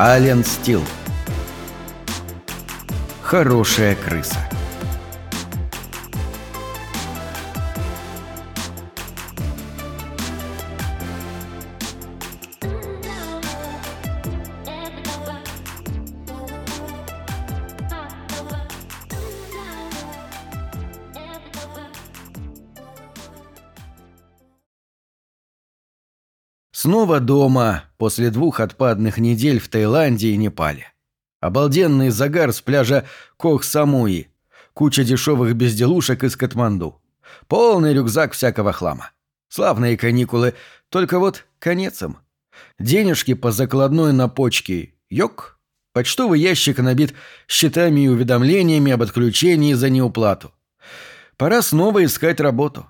Ален Стил. Хорошая крыса. Снова дома после двух отпадных недель в Таиланде и Непале. Обалденный загар с пляжа Кох-Самуи. Куча дешевых безделушек из Катманду. Полный рюкзак всякого хлама. Славные каникулы, только вот конец им. Денежки по закладной на почке. Йок. Почтовый ящик набит счетами и уведомлениями об отключении за неуплату. Пора снова искать работу.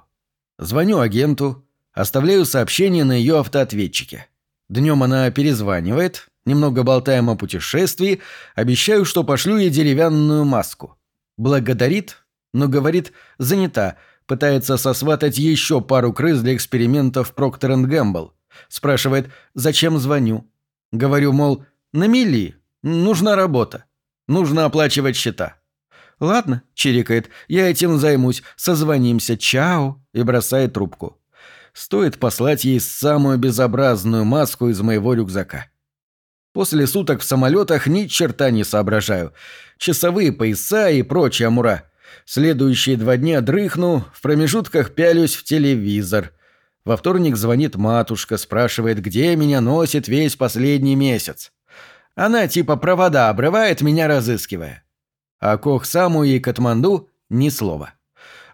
Звоню агенту, Оставляю сообщение на ее автоответчике. Днем она перезванивает, немного болтаем о путешествии, обещаю, что пошлю ей деревянную маску. Благодарит, но говорит «занята», пытается сосватать еще пару крыс для экспериментов Проктор Гэмбл. Спрашивает «зачем звоню?» Говорю, мол, на мели, нужна работа, нужно оплачивать счета. «Ладно», — чирикает, — «я этим займусь, созвонимся, чао», и бросает трубку. Стоит послать ей самую безобразную маску из моего рюкзака. После суток в самолетах ни черта не соображаю. Часовые пояса и прочая мура. Следующие два дня дрыхну, в промежутках пялюсь в телевизор. Во вторник звонит матушка, спрашивает, где меня носит весь последний месяц. Она типа провода обрывает, меня разыскивая. А Кох Саму и Катманду — ни слова.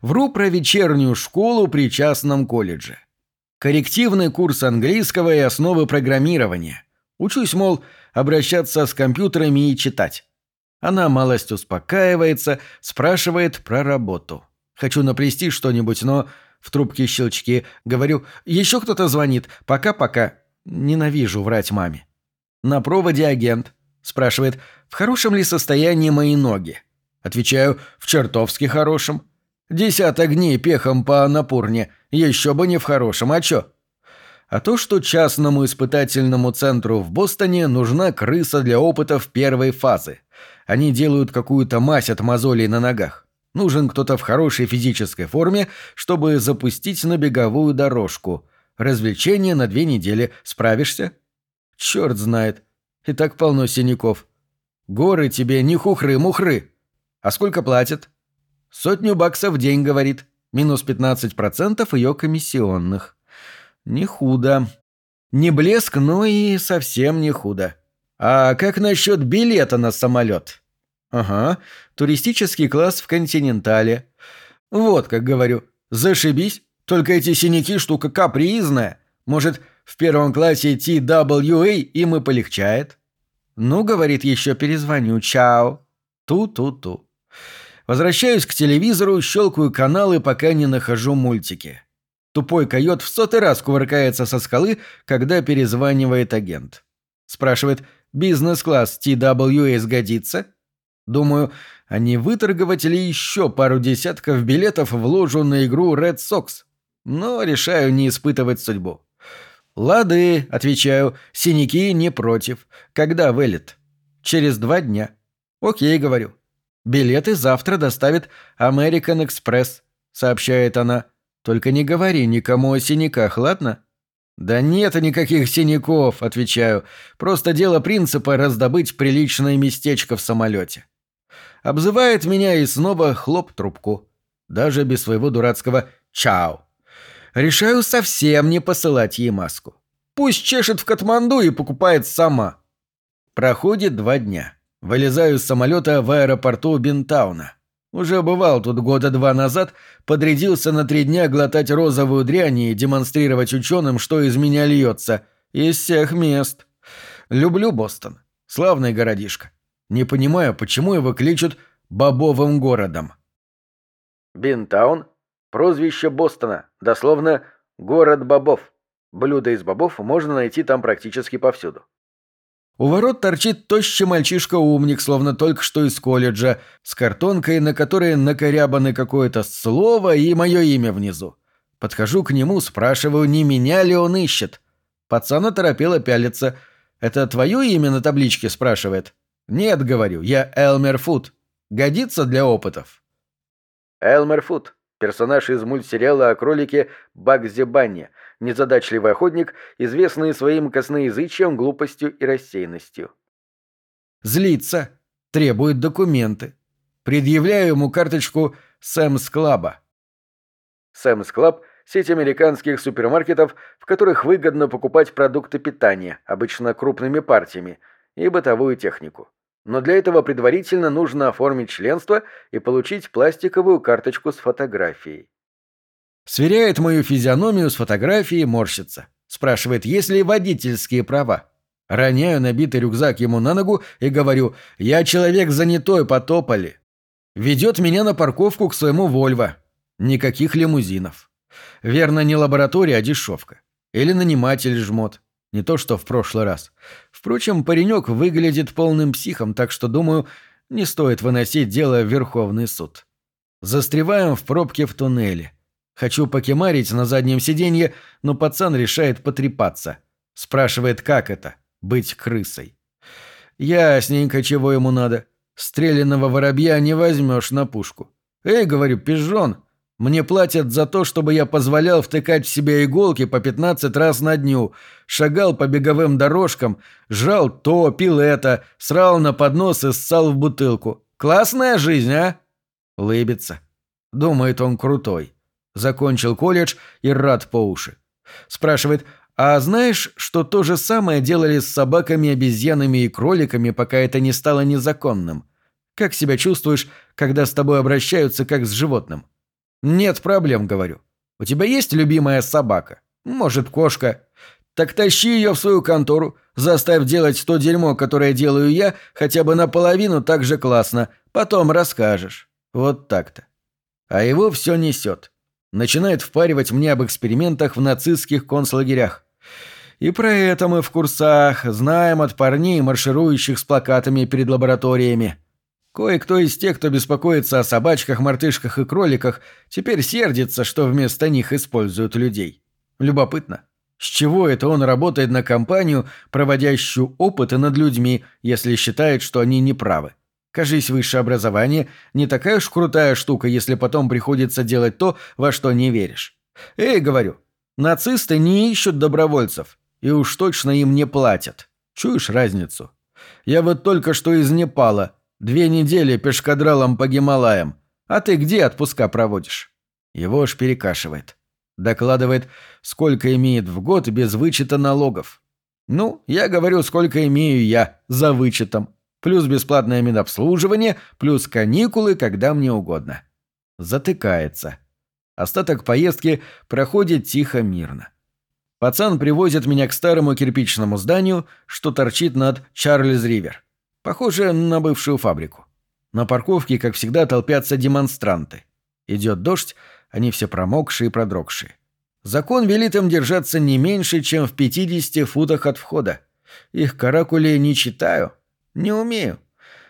Вру про вечернюю школу при частном колледже. Коррективный курс английского и основы программирования. Учусь, мол, обращаться с компьютерами и читать. Она малость успокаивается, спрашивает про работу. Хочу наплести что-нибудь, но в трубке щелчки. Говорю, еще кто-то звонит. Пока-пока. Ненавижу врать маме. На проводе агент. Спрашивает, в хорошем ли состоянии мои ноги? Отвечаю, в чертовски хорошем. Десяток дней пехом по Анапурне, еще бы не в хорошем, а чё? А то, что частному испытательному центру в Бостоне нужна крыса для опытов первой фазы. Они делают какую-то мазь от мозолей на ногах. Нужен кто-то в хорошей физической форме, чтобы запустить на беговую дорожку. Развлечение на две недели. Справишься? Черт знает. И так полно синяков. Горы тебе не хухры-мухры. А сколько платят? Сотню баксов в день, говорит. Минус 15% ее комиссионных. Не худо. Не блеск, но и совсем не худо. А как насчет билета на самолет? Ага, туристический класс в континентале. Вот, как говорю, зашибись. Только эти синяки штука капризная. Может, в первом классе TWA им и полегчает. Ну, говорит, еще перезвоню. Чао. Ту-ту-ту. Возвращаюсь к телевизору, щелкаю каналы, пока не нахожу мультики. Тупой койот в сотый раз кувыркается со скалы, когда перезванивает агент. Спрашивает, бизнес-класс TWA сгодится? Думаю, а не выторговать ли еще пару десятков билетов в ложу на игру Red Sox? Но решаю не испытывать судьбу. «Лады», — отвечаю, — «синяки не против. Когда вылет?» «Через два дня». «Окей», — говорю. Билеты завтра доставит American Express», — сообщает она. «Только не говори никому о синяках, ладно?» «Да нет никаких синяков», — отвечаю. «Просто дело принципа раздобыть приличное местечко в самолете». Обзывает меня и снова хлоп трубку. Даже без своего дурацкого «чао». Решаю совсем не посылать ей маску. Пусть чешет в Катманду и покупает сама. Проходит два дня. Вылезаю из самолета в аэропорту Бинтауна. Уже бывал тут года два назад, подрядился на три дня глотать розовую дрянь и демонстрировать ученым, что из меня льется. Из всех мест. Люблю Бостон. Славный городишко. Не понимаю, почему его кличут «бобовым городом». Бинтаун – прозвище Бостона, дословно «город бобов». Блюда из бобов можно найти там практически повсюду. У ворот торчит тощий мальчишка-умник, словно только что из колледжа, с картонкой, на которой накорябаны какое-то слово и мое имя внизу. Подхожу к нему, спрашиваю, не меня ли он ищет. Пацан оторопело пялится. «Это твое имя на табличке?» – спрашивает. «Нет», – говорю, – «я Элмер Фуд. Годится для опытов?» Элмер Фуд – персонаж из мультсериала о кролике Багзи Банни, незадачливый охотник, известный своим косноязычием, глупостью и рассеянностью. Злится, требует документы. Предъявляю ему карточку Sam's Club а. Sam's Club – сеть американских супермаркетов, в которых выгодно покупать продукты питания, обычно крупными партиями, и бытовую технику. Но для этого предварительно нужно оформить членство и получить пластиковую карточку с фотографией. Сверяет мою физиономию с фотографией, морщится. Спрашивает, есть ли водительские права. Роняю набитый рюкзак ему на ногу и говорю «Я человек занятой, потопали». Ведет меня на парковку к своему «Вольво». Никаких лимузинов. Верно, не лаборатория, а дешевка. Или наниматель жмот. Не то, что в прошлый раз. Впрочем, паренек выглядит полным психом, так что, думаю, не стоит выносить дело в Верховный суд. Застреваем в пробке в туннеле. Хочу покемарить на заднем сиденье, но пацан решает потрепаться. Спрашивает, как это — быть крысой. Ясненько, чего ему надо. Стреляного воробья не возьмешь на пушку. Эй, говорю, пижон, мне платят за то, чтобы я позволял втыкать в себя иголки по 15 раз на дню, шагал по беговым дорожкам, жрал то, пил это, срал на поднос и ссал в бутылку. Классная жизнь, а? Лыбится. Думает он крутой. Закончил колледж и рад по уши. Спрашивает, а знаешь, что то же самое делали с собаками, обезьянами и кроликами, пока это не стало незаконным? Как себя чувствуешь, когда с тобой обращаются как с животным? Нет проблем, говорю. У тебя есть любимая собака? Может, кошка? Так тащи ее в свою контору, заставь делать то дерьмо, которое делаю я, хотя бы наполовину так же классно. Потом расскажешь. Вот так-то. А его все несет начинает впаривать мне об экспериментах в нацистских концлагерях. И про это мы в курсах знаем от парней, марширующих с плакатами перед лабораториями. Кое-кто из тех, кто беспокоится о собачках, мартышках и кроликах, теперь сердится, что вместо них используют людей. Любопытно. С чего это он работает на компанию, проводящую опыты над людьми, если считает, что они неправы? Кажись, высшее образование не такая уж крутая штука, если потом приходится делать то, во что не веришь. Эй, говорю, нацисты не ищут добровольцев, и уж точно им не платят. Чуешь разницу? Я вот только что из Непала, две недели пешкадралом по Гималаям. А ты где отпуска проводишь? Его аж перекашивает. Докладывает, сколько имеет в год без вычета налогов. Ну, я говорю, сколько имею я за вычетом плюс бесплатное медобслуживание, плюс каникулы, когда мне угодно. Затыкается. Остаток поездки проходит тихо-мирно. Пацан привозит меня к старому кирпичному зданию, что торчит над Чарльз-Ривер. Похоже на бывшую фабрику. На парковке, как всегда, толпятся демонстранты. Идет дождь, они все промокшие и продрогшие. Закон велит им держаться не меньше, чем в 50 футах от входа. Их каракули не читаю, не умею.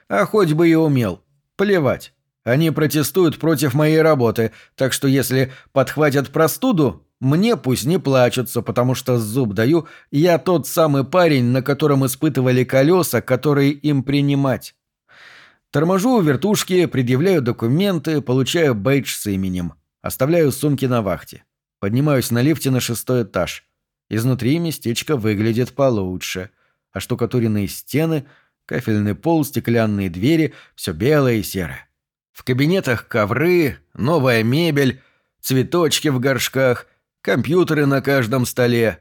А хоть бы и умел. Плевать. Они протестуют против моей работы, так что если подхватят простуду, мне пусть не плачутся, потому что зуб даю, я тот самый парень, на котором испытывали колеса, которые им принимать. Торможу у вертушки, предъявляю документы, получаю бейдж с именем. Оставляю сумки на вахте. Поднимаюсь на лифте на шестой этаж. Изнутри местечко выглядит получше. А штукатуренные стены — Кафельный пол, стеклянные двери, все белое и серое. В кабинетах ковры, новая мебель, цветочки в горшках, компьютеры на каждом столе.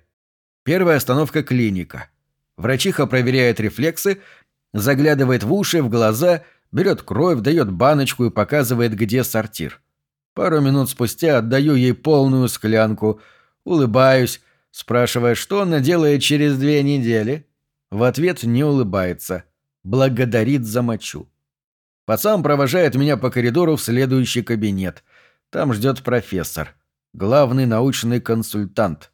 Первая остановка – клиника. Врачиха проверяет рефлексы, заглядывает в уши, в глаза, берет кровь, дает баночку и показывает, где сортир. Пару минут спустя отдаю ей полную склянку, улыбаюсь, спрашивая, что она делает через две недели. В ответ не улыбается – благодарит за мочу. Пацан провожает меня по коридору в следующий кабинет. Там ждет профессор, главный научный консультант.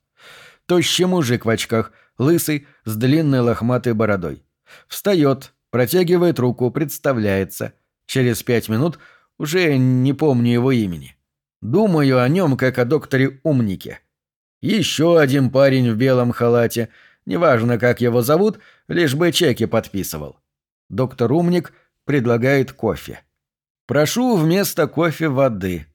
Тощий мужик в очках, лысый, с длинной лохматой бородой. Встает, протягивает руку, представляется. Через пять минут уже не помню его имени. Думаю о нем, как о докторе Умнике. Еще один парень в белом халате — Неважно, как его зовут, лишь бы чеки подписывал. Доктор Умник предлагает кофе. Прошу вместо кофе воды.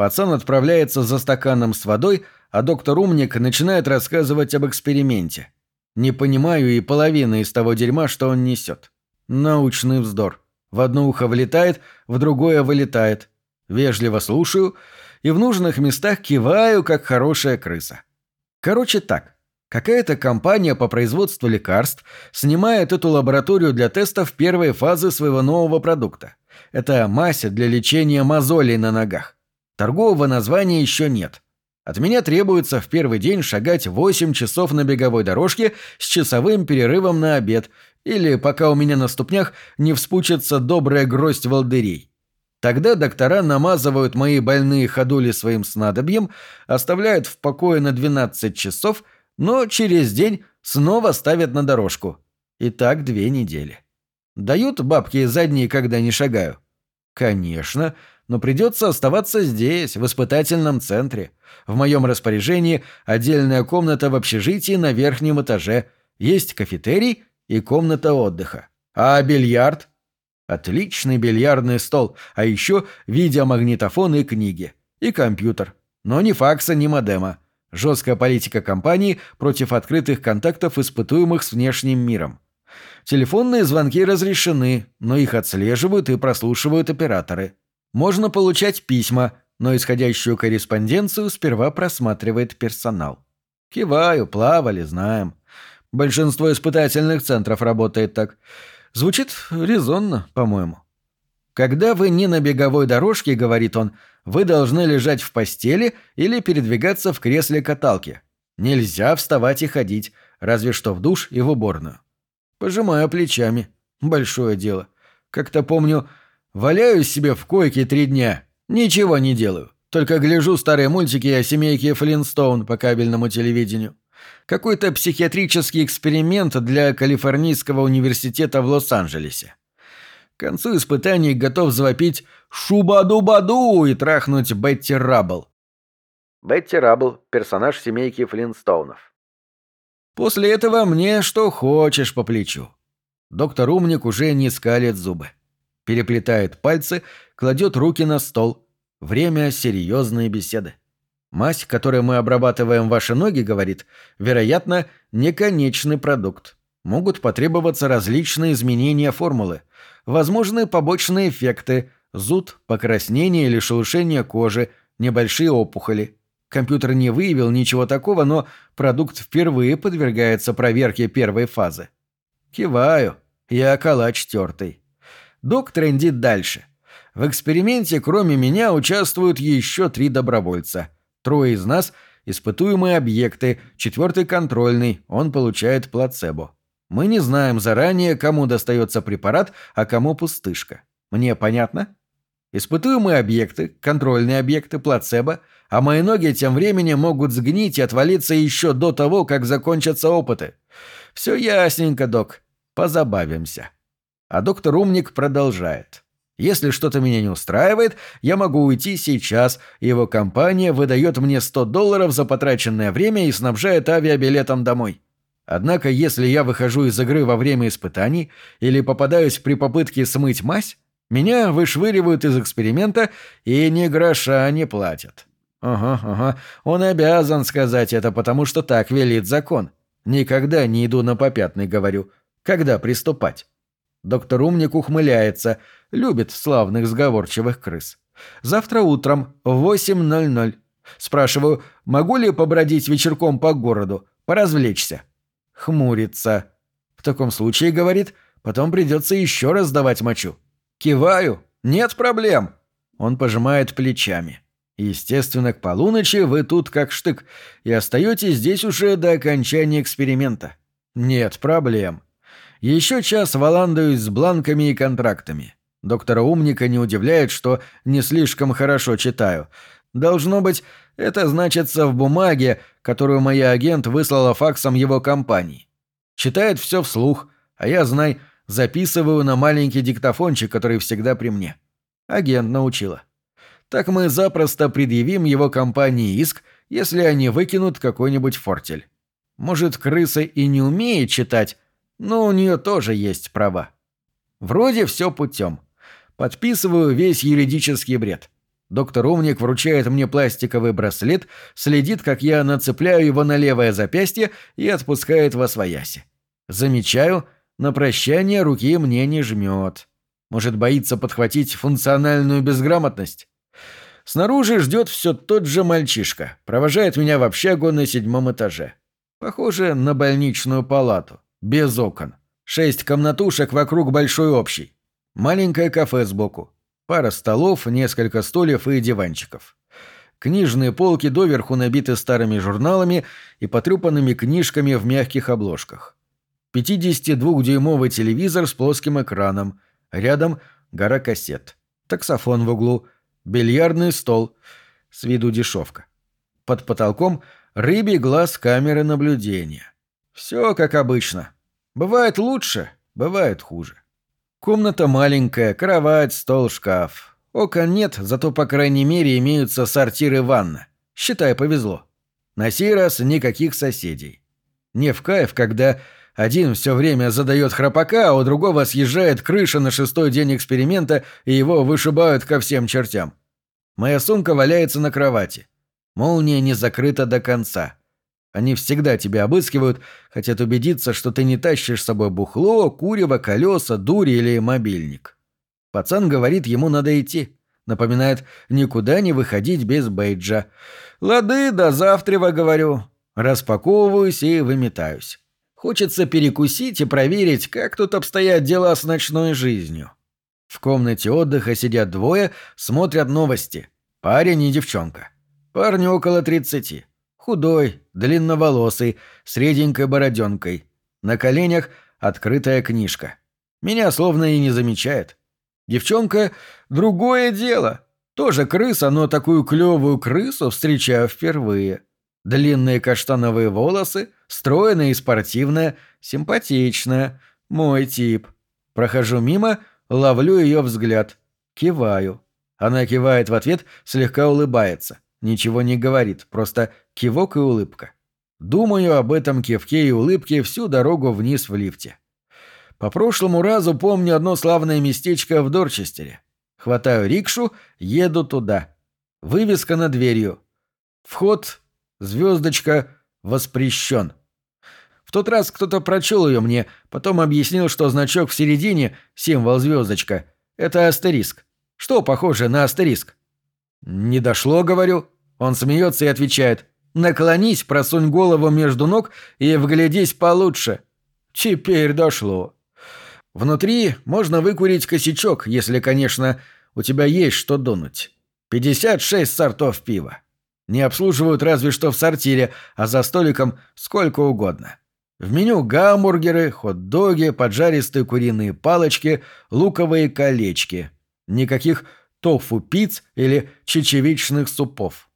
Пацан отправляется за стаканом с водой, а доктор Умник начинает рассказывать об эксперименте. Не понимаю и половины из того дерьма, что он несет. Научный вздор. В одно ухо влетает, в другое вылетает. Вежливо слушаю и в нужных местах киваю, как хорошая крыса. Короче так. Какая-то компания по производству лекарств снимает эту лабораторию для тестов первой фазы своего нового продукта. Это мазь для лечения мозолей на ногах. Торгового названия еще нет. От меня требуется в первый день шагать 8 часов на беговой дорожке с часовым перерывом на обед или пока у меня на ступнях не вспучится добрая гроздь волдырей. Тогда доктора намазывают мои больные ходули своим снадобьем, оставляют в покое на 12 часов, но через день снова ставят на дорожку. И так две недели. Дают бабки задние, когда не шагаю? Конечно, но придется оставаться здесь, в испытательном центре. В моем распоряжении отдельная комната в общежитии на верхнем этаже, есть кафетерий и комната отдыха. А бильярд? Отличный бильярдный стол, а еще видеомагнитофон и книги. И компьютер. Но ни факса, ни модема. Жесткая политика компании против открытых контактов, испытуемых с внешним миром. Телефонные звонки разрешены, но их отслеживают и прослушивают операторы. Можно получать письма, но исходящую корреспонденцию сперва просматривает персонал. Киваю, плавали, знаем. Большинство испытательных центров работает так. Звучит резонно, по-моему. Когда вы не на беговой дорожке, говорит он, вы должны лежать в постели или передвигаться в кресле каталки. Нельзя вставать и ходить, разве что в душ и в уборную. Пожимаю плечами. Большое дело. Как-то помню, валяюсь себе в койке три дня, ничего не делаю. Только гляжу старые мультики о семейке Флинстоун по кабельному телевидению. Какой-то психиатрический эксперимент для Калифорнийского университета в Лос-Анджелесе. К концу испытаний готов завопить «Шуба-дуба-ду» и трахнуть Бетти Раббл. Бетти Раббл – персонаж семейки Флинстоунов. После этого мне что хочешь по плечу. Доктор Умник уже не скалит зубы. Переплетает пальцы, кладет руки на стол. Время серьезной беседы. Мазь, которой мы обрабатываем ваши ноги, говорит, вероятно, не конечный продукт. Могут потребоваться различные изменения формулы. Возможны побочные эффекты – зуд, покраснение или шелушение кожи, небольшие опухоли. Компьютер не выявил ничего такого, но продукт впервые подвергается проверке первой фазы. Киваю. Я калач тертый. Док трендит дальше. В эксперименте, кроме меня, участвуют еще три добровольца – Трое из нас — испытуемые объекты, четвертый контрольный, он получает плацебо. Мы не знаем заранее, кому достается препарат, а кому пустышка. Мне понятно? Испытуемые объекты, контрольные объекты, плацебо, а мои ноги тем временем могут сгнить и отвалиться еще до того, как закончатся опыты. Все ясненько, док. Позабавимся. А доктор Умник продолжает. Если что-то меня не устраивает, я могу уйти сейчас, его компания выдает мне 100 долларов за потраченное время и снабжает авиабилетом домой. Однако, если я выхожу из игры во время испытаний или попадаюсь при попытке смыть мазь, меня вышвыривают из эксперимента и ни гроша не платят. Ага, ага, он обязан сказать это, потому что так велит закон. Никогда не иду на попятный, говорю. Когда приступать? Доктор Умник ухмыляется, любит славных сговорчивых крыс. Завтра утром в 8.00. Спрашиваю, могу ли побродить вечерком по городу, поразвлечься? Хмурится. В таком случае, говорит, потом придется еще раз давать мочу. Киваю. Нет проблем. Он пожимает плечами. Естественно, к полуночи вы тут как штык и остаетесь здесь уже до окончания эксперимента. Нет проблем. Еще час валандаюсь с бланками и контрактами. Доктора Умника не удивляет, что не слишком хорошо читаю. Должно быть, это значится в бумаге, которую моя агент выслала факсом его компании. Читает все вслух, а я, знай, записываю на маленький диктофончик, который всегда при мне. Агент научила. Так мы запросто предъявим его компании иск, если они выкинут какой-нибудь фортель. Может, крыса и не умеет читать, но у нее тоже есть права. Вроде все путем. Подписываю весь юридический бред. Доктор Умник вручает мне пластиковый браслет, следит, как я нацепляю его на левое запястье и отпускает во свояси. Замечаю, на прощание руки мне не жмет. Может, боится подхватить функциональную безграмотность? Снаружи ждет все тот же мальчишка, провожает меня в общагу на седьмом этаже. Похоже на больничную палату, без окон. Шесть комнатушек вокруг большой общей. Маленькое кафе сбоку. Пара столов, несколько стульев и диванчиков. Книжные полки доверху набиты старыми журналами и потрепанными книжками в мягких обложках. 52-дюймовый телевизор с плоским экраном. Рядом гора кассет. Таксофон в углу. Бильярдный стол. С виду дешевка. Под потолком рыбий глаз камеры наблюдения. Все как обычно. Бывает лучше, бывает хуже. Комната маленькая, кровать, стол, шкаф. Окон нет, зато, по крайней мере, имеются сортиры ванна. Считай, повезло. На сей раз никаких соседей. Не в кайф, когда один все время задает храпака, а у другого съезжает крыша на шестой день эксперимента, и его вышибают ко всем чертям. Моя сумка валяется на кровати. Молния не закрыта до конца. Они всегда тебя обыскивают, хотят убедиться, что ты не тащишь с собой бухло, курево, колеса, дури или мобильник. Пацан говорит, ему надо идти. Напоминает, никуда не выходить без бейджа. «Лады, до завтра, говорю». Распаковываюсь и выметаюсь. Хочется перекусить и проверить, как тут обстоят дела с ночной жизнью. В комнате отдыха сидят двое, смотрят новости. Парень и девчонка. Парню около тридцати. Худой, длинноволосый, с реденькой бороденкой. На коленях открытая книжка. Меня словно и не замечает. Девчонка — другое дело. Тоже крыса, но такую клевую крысу встречаю впервые. Длинные каштановые волосы, стройная и спортивная, симпатичная. Мой тип. Прохожу мимо, ловлю ее взгляд. Киваю. Она кивает в ответ, слегка улыбается. Ничего не говорит, просто кивок и улыбка. Думаю об этом кивке и улыбке всю дорогу вниз в лифте. По прошлому разу помню одно славное местечко в Дорчестере. Хватаю рикшу, еду туда. Вывеска над дверью. Вход, звездочка, воспрещен. В тот раз кто-то прочел ее мне, потом объяснил, что значок в середине, символ звездочка, это астериск. Что похоже на астериск? «Не дошло, говорю». Он смеется и отвечает. «Наклонись, просунь голову между ног и вглядись получше». Теперь дошло. Внутри можно выкурить косячок, если, конечно, у тебя есть что дунуть. 56 сортов пива. Не обслуживают разве что в сортире, а за столиком сколько угодно. В меню гамбургеры, хот-доги, поджаристые куриные палочки, луковые колечки. Никаких тофу-пиц или чечевичных супов.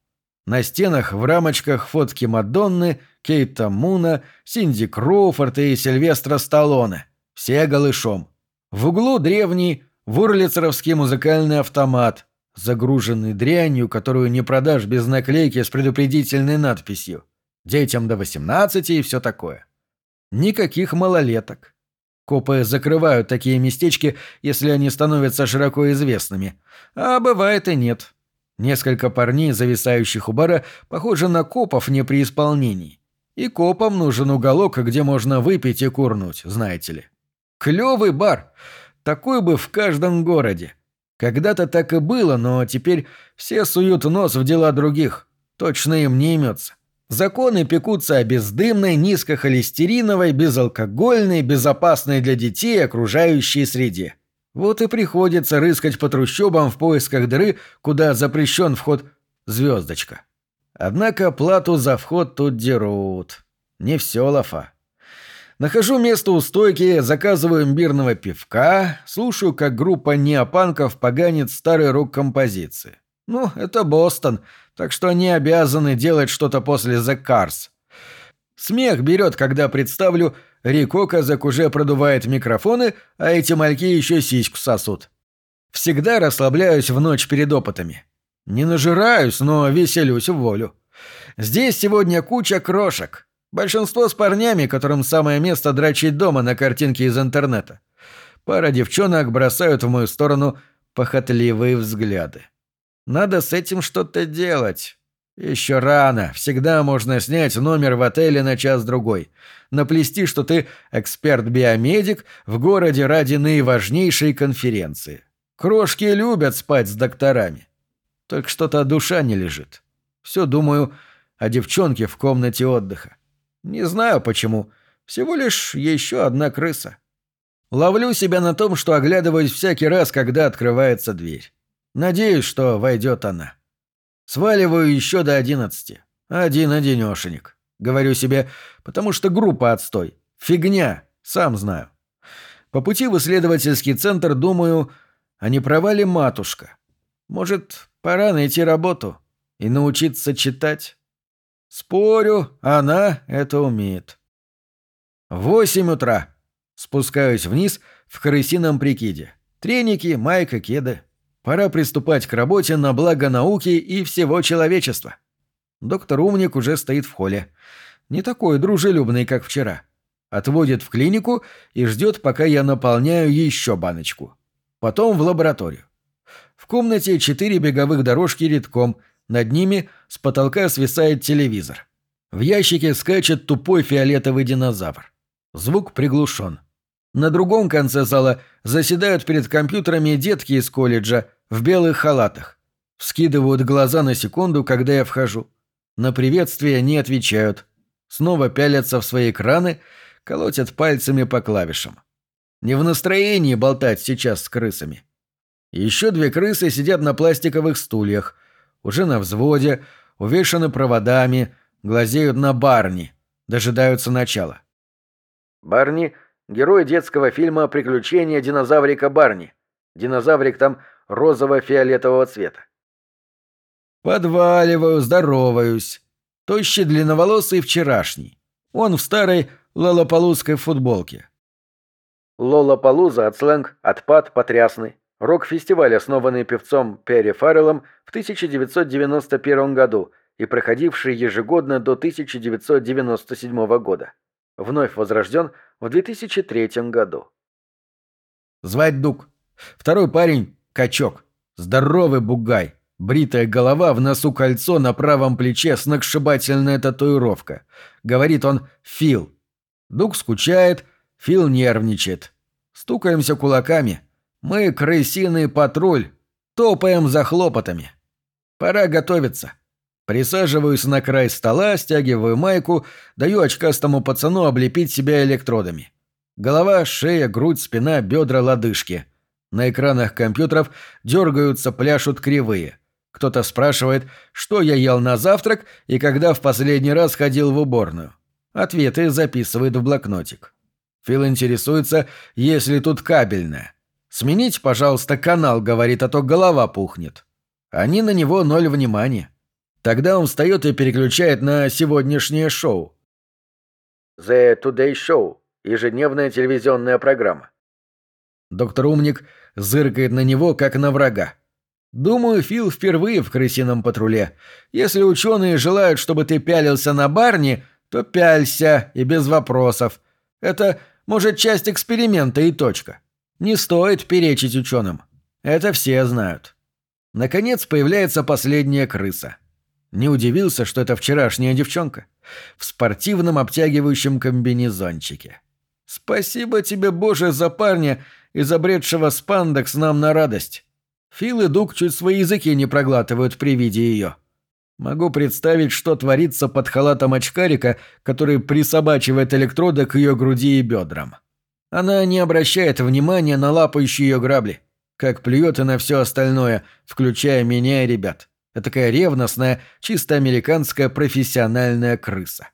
На стенах в рамочках фотки Мадонны, Кейта Муна, Синди Кроуфорд и Сильвестра Сталлоне. Все голышом. В углу древний вурлицеровский музыкальный автомат, загруженный дрянью, которую не продашь без наклейки с предупредительной надписью. Детям до 18 и все такое. Никаких малолеток. Копы закрывают такие местечки, если они становятся широко известными. А бывает и нет. Несколько парней, зависающих у бара, похожи на копов не при исполнении. И копам нужен уголок, где можно выпить и курнуть, знаете ли. Клевый бар. Такой бы в каждом городе. Когда-то так и было, но теперь все суют нос в дела других. Точно им не имется. Законы пекутся о бездымной, низкохолестериновой, безалкогольной, безопасной для детей окружающей среде. Вот и приходится рыскать по трущобам в поисках дыры, куда запрещен вход звездочка. Однако плату за вход тут дерут. Не все лафа. Нахожу место у стойки, заказываю имбирного пивка, слушаю, как группа неопанков поганит старые рок-композиции. Ну, это Бостон, так что они обязаны делать что-то после The Cars. Смех берет, когда представлю, Рико Казак уже продувает микрофоны, а эти мальки еще сиську сосут. Всегда расслабляюсь в ночь перед опытами. Не нажираюсь, но веселюсь в волю. Здесь сегодня куча крошек. Большинство с парнями, которым самое место дрочить дома на картинке из интернета. Пара девчонок бросают в мою сторону похотливые взгляды. Надо с этим что-то делать. Еще рано. Всегда можно снять номер в отеле на час-другой. Наплести, что ты эксперт-биомедик в городе ради наиважнейшей конференции. Крошки любят спать с докторами. Только что-то душа не лежит. Все думаю о девчонке в комнате отдыха. Не знаю почему. Всего лишь еще одна крыса. Ловлю себя на том, что оглядываюсь всякий раз, когда открывается дверь. Надеюсь, что войдет она. Сваливаю еще до одиннадцати. Один-одинешенек. Говорю себе, потому что группа отстой. Фигня, сам знаю. По пути в исследовательский центр думаю, а не права матушка? Может, пора найти работу и научиться читать? Спорю, она это умеет. Восемь утра. Спускаюсь вниз в крысином прикиде. Треники, майка, кеды. Пора приступать к работе на благо науки и всего человечества. Доктор Умник уже стоит в холле. Не такой дружелюбный, как вчера. Отводит в клинику и ждет, пока я наполняю еще баночку. Потом в лабораторию. В комнате четыре беговых дорожки редком – над ними с потолка свисает телевизор. В ящике скачет тупой фиолетовый динозавр. Звук приглушен. На другом конце зала заседают перед компьютерами детки из колледжа в белых халатах. Вскидывают глаза на секунду, когда я вхожу. На приветствие не отвечают. Снова пялятся в свои экраны, колотят пальцами по клавишам. Не в настроении болтать сейчас с крысами. Еще две крысы сидят на пластиковых стульях – уже на взводе, увешаны проводами, глазеют на Барни, дожидаются начала. Барни — герой детского фильма «Приключения динозаврика Барни». Динозаврик там розово-фиолетового цвета. Подваливаю, здороваюсь. Тощий длинноволосый вчерашний. Он в старой лолополузской футболке. Лолополуза от сленг «отпад потрясный». Рок-фестиваль, основанный певцом Перри Фарреллом в 1991 году и проходивший ежегодно до 1997 года. Вновь возрожден в 2003 году. Звать Дуг. Второй парень – Качок. Здоровый бугай. Бритая голова, в носу кольцо, на правом плече сногсшибательная татуировка. Говорит он «Фил». Дуг скучает, Фил нервничает. Стукаемся кулаками – мы крысиный патруль. Топаем за хлопотами. Пора готовиться. Присаживаюсь на край стола, стягиваю майку, даю очкастому пацану облепить себя электродами. Голова, шея, грудь, спина, бедра, лодыжки. На экранах компьютеров дергаются, пляшут кривые. Кто-то спрашивает, что я ел на завтрак и когда в последний раз ходил в уборную. Ответы записывает в блокнотик. Фил интересуется, есть ли тут кабельная. «Смените, пожалуйста, канал», — говорит, а то голова пухнет. Они на него ноль внимания. Тогда он встает и переключает на сегодняшнее шоу. «The Today Show» — ежедневная телевизионная программа. Доктор Умник зыркает на него, как на врага. Думаю, Фил впервые в крысином патруле. Если ученые желают, чтобы ты пялился на барни, то пялься и без вопросов. Это, может, часть эксперимента и точка. Не стоит перечить ученым. Это все знают. Наконец появляется последняя крыса. Не удивился, что это вчерашняя девчонка. В спортивном обтягивающем комбинезончике. Спасибо тебе, Боже, за парня, изобретшего спандекс нам на радость. Фил и Дуг чуть свои языки не проглатывают при виде ее. Могу представить, что творится под халатом очкарика, который присобачивает электроды к ее груди и бедрам. Она не обращает внимания на лапающие ее грабли, как плюет и на все остальное, включая меня и ребят. Это такая ревностная, чисто американская профессиональная крыса.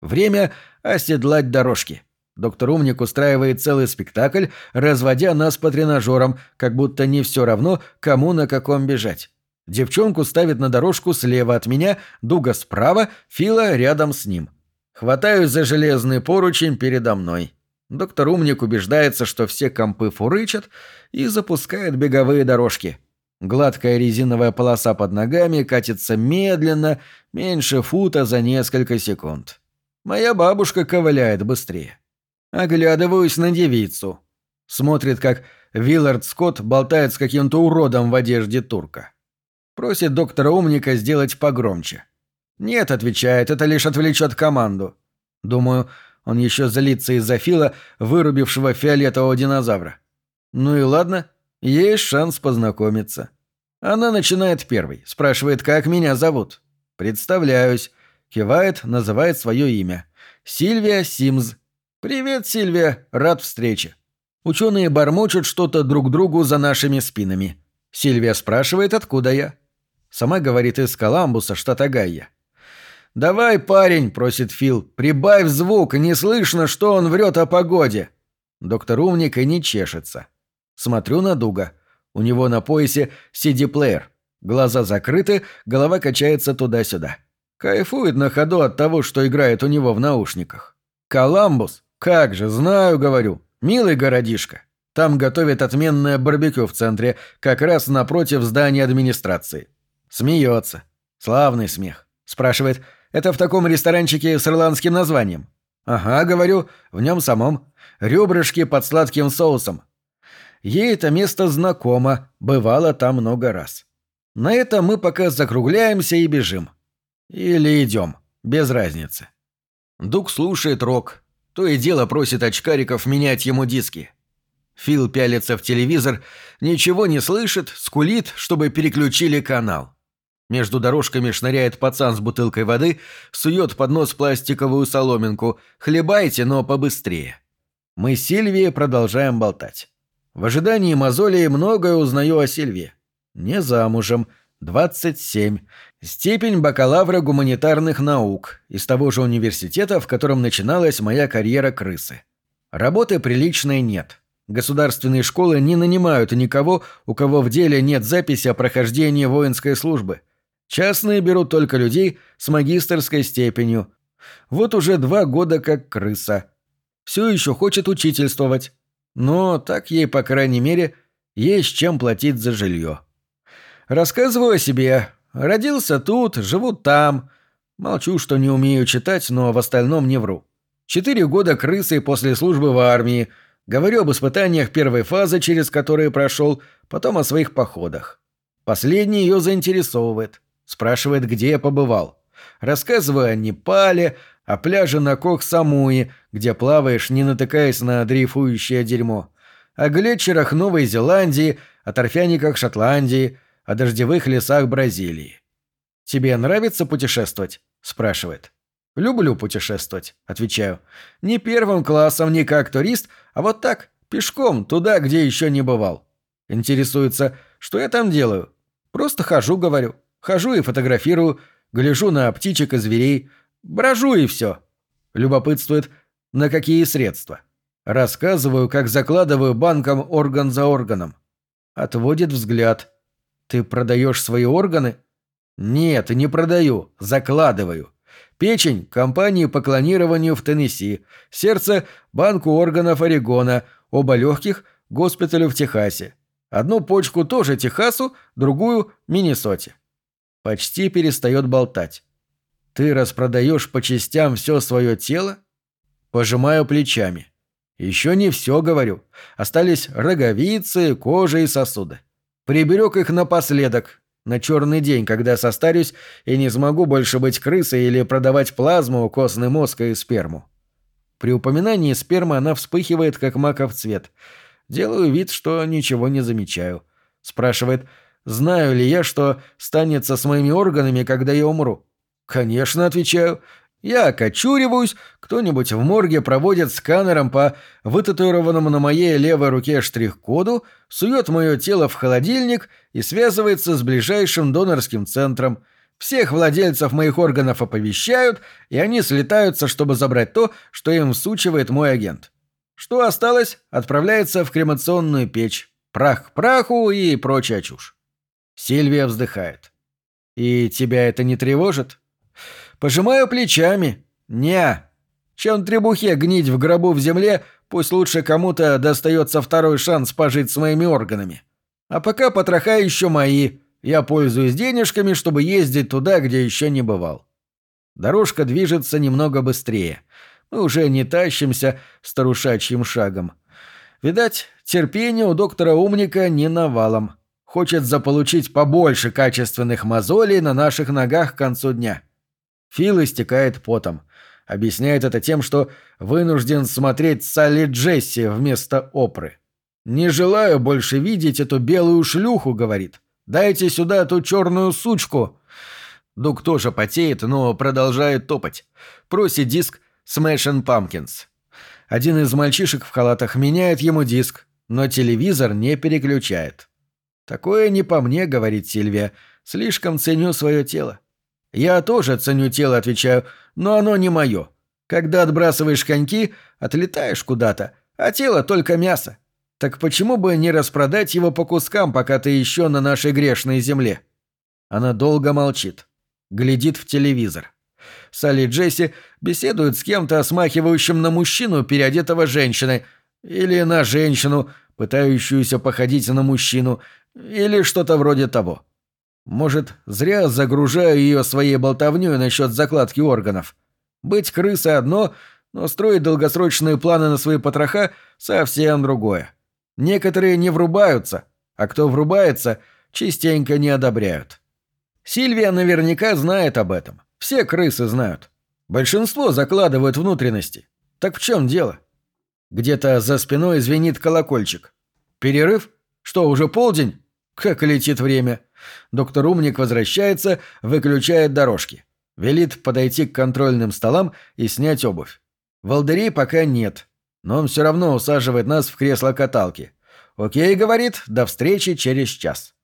Время оседлать дорожки. Доктор Умник устраивает целый спектакль, разводя нас по тренажерам, как будто не все равно, кому на каком бежать. Девчонку ставит на дорожку слева от меня, Дуга справа, Фила рядом с ним. Хватаюсь за железный поручень передо мной. Доктор Умник убеждается, что все компы фурычат и запускает беговые дорожки. Гладкая резиновая полоса под ногами катится медленно, меньше фута за несколько секунд. Моя бабушка ковыляет быстрее. Оглядываюсь на девицу. Смотрит, как Виллард Скотт болтает с каким-то уродом в одежде турка. Просит доктора умника сделать погромче. «Нет», — отвечает, — «это лишь отвлечет команду». Думаю, он еще злится из-за Фила, вырубившего фиолетового динозавра. Ну и ладно, есть шанс познакомиться. Она начинает первой, спрашивает, как меня зовут. Представляюсь. Кивает, называет свое имя. Сильвия Симз. «Привет, Сильвия, рад встрече». Ученые бормочут что-то друг другу за нашими спинами. Сильвия спрашивает, откуда я. Сама говорит из Коламбуса, штата Гайя. «Давай, парень», — просит Фил, — «прибавь звук, не слышно, что он врет о погоде». Доктор умник и не чешется. Смотрю на Дуга. У него на поясе CD-плеер. Глаза закрыты, голова качается туда-сюда. Кайфует на ходу от того, что играет у него в наушниках. «Коламбус? Как же, знаю, говорю. Милый городишко. Там готовят отменное барбекю в центре, как раз напротив здания администрации. Смеется. Славный смех. Спрашивает, это в таком ресторанчике с ирландским названием? Ага, говорю, в нем самом. Ребрышки под сладким соусом. Ей это место знакомо, бывало там много раз. На это мы пока закругляемся и бежим. Или идем, без разницы. Дуг слушает рок, то и дело просит очкариков менять ему диски. Фил пялится в телевизор, ничего не слышит, скулит, чтобы переключили канал. Между дорожками шныряет пацан с бутылкой воды, сует под нос пластиковую соломинку. «Хлебайте, но побыстрее». Мы с Сильвией продолжаем болтать. В ожидании мозолей многое узнаю о Сильвии. Не замужем, 27, степень бакалавра гуманитарных наук из того же университета, в котором начиналась моя карьера крысы. Работы приличной нет. Государственные школы не нанимают никого, у кого в деле нет записи о прохождении воинской службы. Частные берут только людей с магистерской степенью. Вот уже два года как крыса. Все еще хочет учительствовать. Но так ей, по крайней мере, есть чем платить за жилье. Рассказываю о себе. Родился тут, живу там. Молчу, что не умею читать, но в остальном не вру. Четыре года крысы после службы в армии. Говорю об испытаниях первой фазы, через которые прошел, потом о своих походах. Последний ее заинтересовывает. Спрашивает, где я побывал. Рассказываю о Непале, о пляже на Кох-Самуи, где плаваешь, не натыкаясь на дрейфующее дерьмо, о глетчерах Новой Зеландии, о торфяниках Шотландии, о дождевых лесах Бразилии. «Тебе нравится путешествовать?» – спрашивает. «Люблю путешествовать», – отвечаю. «Не первым классом, не как турист, а вот так, пешком, туда, где еще не бывал». Интересуется, что я там делаю. Просто хожу, говорю. Хожу и фотографирую, гляжу на птичек и зверей, Брожу и все. Любопытствует, на какие средства. Рассказываю, как закладываю банком орган за органом. Отводит взгляд. Ты продаешь свои органы? Нет, не продаю, закладываю. Печень – компании по клонированию в Теннесси. Сердце – банку органов Орегона. Оба легких – госпиталю в Техасе. Одну почку тоже Техасу, другую – Миннесоте. Почти перестает болтать. Ты распродаешь по частям все свое тело? Пожимаю плечами. Еще не все говорю. Остались роговицы, кожа и сосуды. Приберег их напоследок, на черный день, когда состарюсь и не смогу больше быть крысой или продавать плазму, костный мозг и сперму. При упоминании спермы она вспыхивает, как маков цвет. Делаю вид, что ничего не замечаю. Спрашивает, знаю ли я, что станется с моими органами, когда я умру. «Конечно», — отвечаю. Я окочуриваюсь, кто-нибудь в морге проводит сканером по вытатуированному на моей левой руке штрих-коду, сует мое тело в холодильник и связывается с ближайшим донорским центром. Всех владельцев моих органов оповещают, и они слетаются, чтобы забрать то, что им всучивает мой агент. Что осталось, отправляется в кремационную печь. Прах к праху и прочая чушь. Сильвия вздыхает. «И тебя это не тревожит?» Пожимаю плечами. Не. Чем требухе гнить в гробу в земле, пусть лучше кому-то достается второй шанс пожить с моими органами. А пока потроха еще мои. Я пользуюсь денежками, чтобы ездить туда, где еще не бывал. Дорожка движется немного быстрее. Мы уже не тащимся старушачьим шагом. Видать, терпение у доктора умника не навалом. Хочет заполучить побольше качественных мозолей на наших ногах к концу дня. Фил истекает потом. Объясняет это тем, что вынужден смотреть Салли Джесси вместо Опры. «Не желаю больше видеть эту белую шлюху», — говорит. «Дайте сюда эту черную сучку». Дуг тоже потеет, но продолжает топать. Просит диск Smashing Pumpkins. Один из мальчишек в халатах меняет ему диск, но телевизор не переключает. «Такое не по мне», — говорит Сильвия. «Слишком ценю свое тело». «Я тоже ценю тело», — отвечаю, — «но оно не мое. Когда отбрасываешь коньки, отлетаешь куда-то, а тело только мясо. Так почему бы не распродать его по кускам, пока ты еще на нашей грешной земле?» Она долго молчит, глядит в телевизор. Салли и Джесси беседуют с кем-то, смахивающим на мужчину, переодетого женщиной, или на женщину, пытающуюся походить на мужчину, или что-то вроде того. Может, зря загружаю ее своей болтовней насчет закладки органов. Быть крысой одно, но строить долгосрочные планы на свои потроха — совсем другое. Некоторые не врубаются, а кто врубается, частенько не одобряют. Сильвия наверняка знает об этом. Все крысы знают. Большинство закладывают внутренности. Так в чем дело? Где-то за спиной звенит колокольчик. Перерыв? Что, уже полдень? Как летит время. Доктор Умник возвращается, выключает дорожки. Велит подойти к контрольным столам и снять обувь. Волдырей пока нет, но он все равно усаживает нас в кресло каталки. «Окей», — говорит, — «до встречи через час».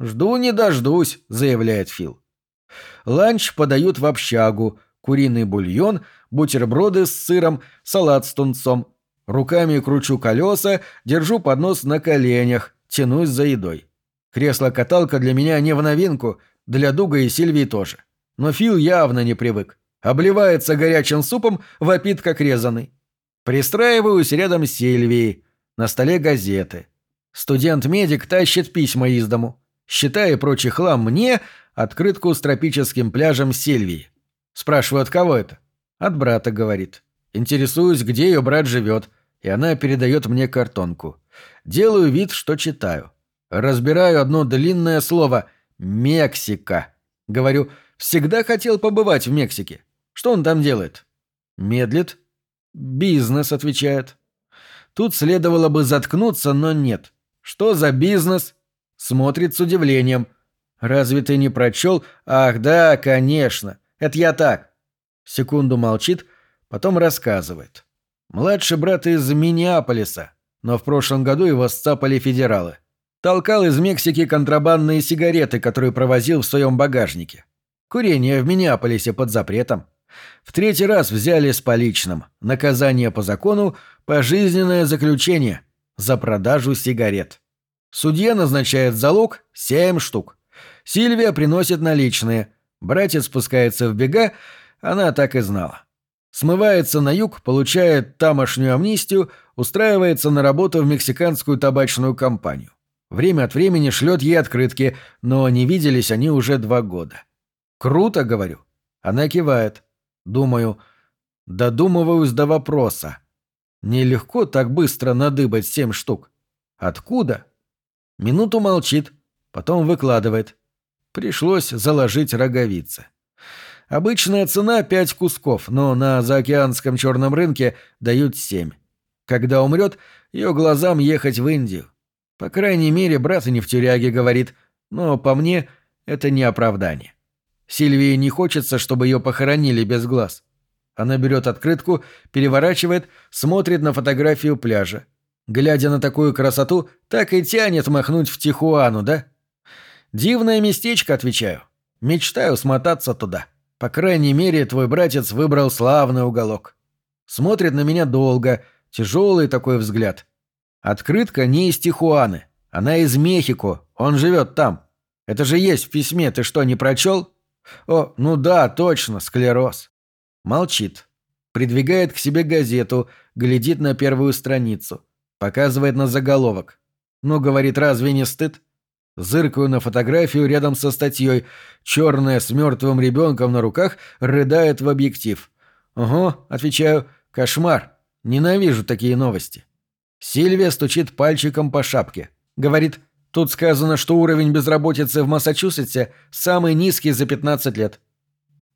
«Жду не дождусь», — заявляет Фил. Ланч подают в общагу, куриный бульон, бутерброды с сыром, салат с тунцом. Руками кручу колеса, держу поднос на коленях, тянусь за едой. Кресло-каталка для меня не в новинку, для Дуга и Сильвии тоже. Но Фил явно не привык. Обливается горячим супом, вопит как резанный. Пристраиваюсь рядом с Сильвией. На столе газеты. Студент-медик тащит письма из дому. Считая прочий хлам мне, открытку с тропическим пляжем Сильвии. Спрашиваю, от кого это? От брата, говорит. Интересуюсь, где ее брат живет, и она передает мне картонку. Делаю вид, что читаю. Разбираю одно длинное слово «Мексика». Говорю, всегда хотел побывать в Мексике. Что он там делает? Медлит. «Бизнес», — отвечает. Тут следовало бы заткнуться, но нет. Что за бизнес? Смотрит с удивлением. «Разве ты не прочел? Ах, да, конечно. Это я так». Секунду молчит, потом рассказывает. Младший брат из Миннеаполиса, но в прошлом году его сцапали федералы. Толкал из Мексики контрабандные сигареты, которые провозил в своем багажнике. Курение в Миннеаполисе под запретом. В третий раз взяли с поличным. Наказание по закону – пожизненное заключение за продажу сигарет. Судья назначает залог – семь штук. Сильвия приносит наличные. Братец спускается в бега, она так и знала. Смывается на юг, получает тамошнюю амнистию, устраивается на работу в мексиканскую табачную компанию. Время от времени шлет ей открытки, но не виделись они уже два года. «Круто», — говорю. Она кивает. Думаю, додумываюсь до вопроса. Нелегко так быстро надыбать семь штук. Откуда? Минуту молчит, потом выкладывает. Пришлось заложить роговицы. Обычная цена — пять кусков, но на заокеанском черном рынке дают семь. Когда умрет, ее глазам ехать в Индию. По крайней мере, брат не в тюряге говорит, но по мне это не оправдание. Сильвии не хочется, чтобы ее похоронили без глаз. Она берет открытку, переворачивает, смотрит на фотографию пляжа. Глядя на такую красоту, так и тянет махнуть в Тихуану, да? «Дивное местечко», — отвечаю. «Мечтаю смотаться туда. По крайней мере, твой братец выбрал славный уголок». Смотрит на меня долго, тяжелый такой взгляд. Открытка не из Тихуаны. Она из Мехико, он живет там. Это же есть в письме, ты что, не прочел? О, ну да, точно, склероз. Молчит. Придвигает к себе газету, глядит на первую страницу. Показывает на заголовок. Ну, говорит, разве не стыд? Зыркаю на фотографию рядом со статьей. Черная с мертвым ребенком на руках рыдает в объектив. «Ого», — отвечаю, — «кошмар. Ненавижу такие новости». Сильвия стучит пальчиком по шапке. Говорит, тут сказано, что уровень безработицы в Массачусетсе самый низкий за 15 лет.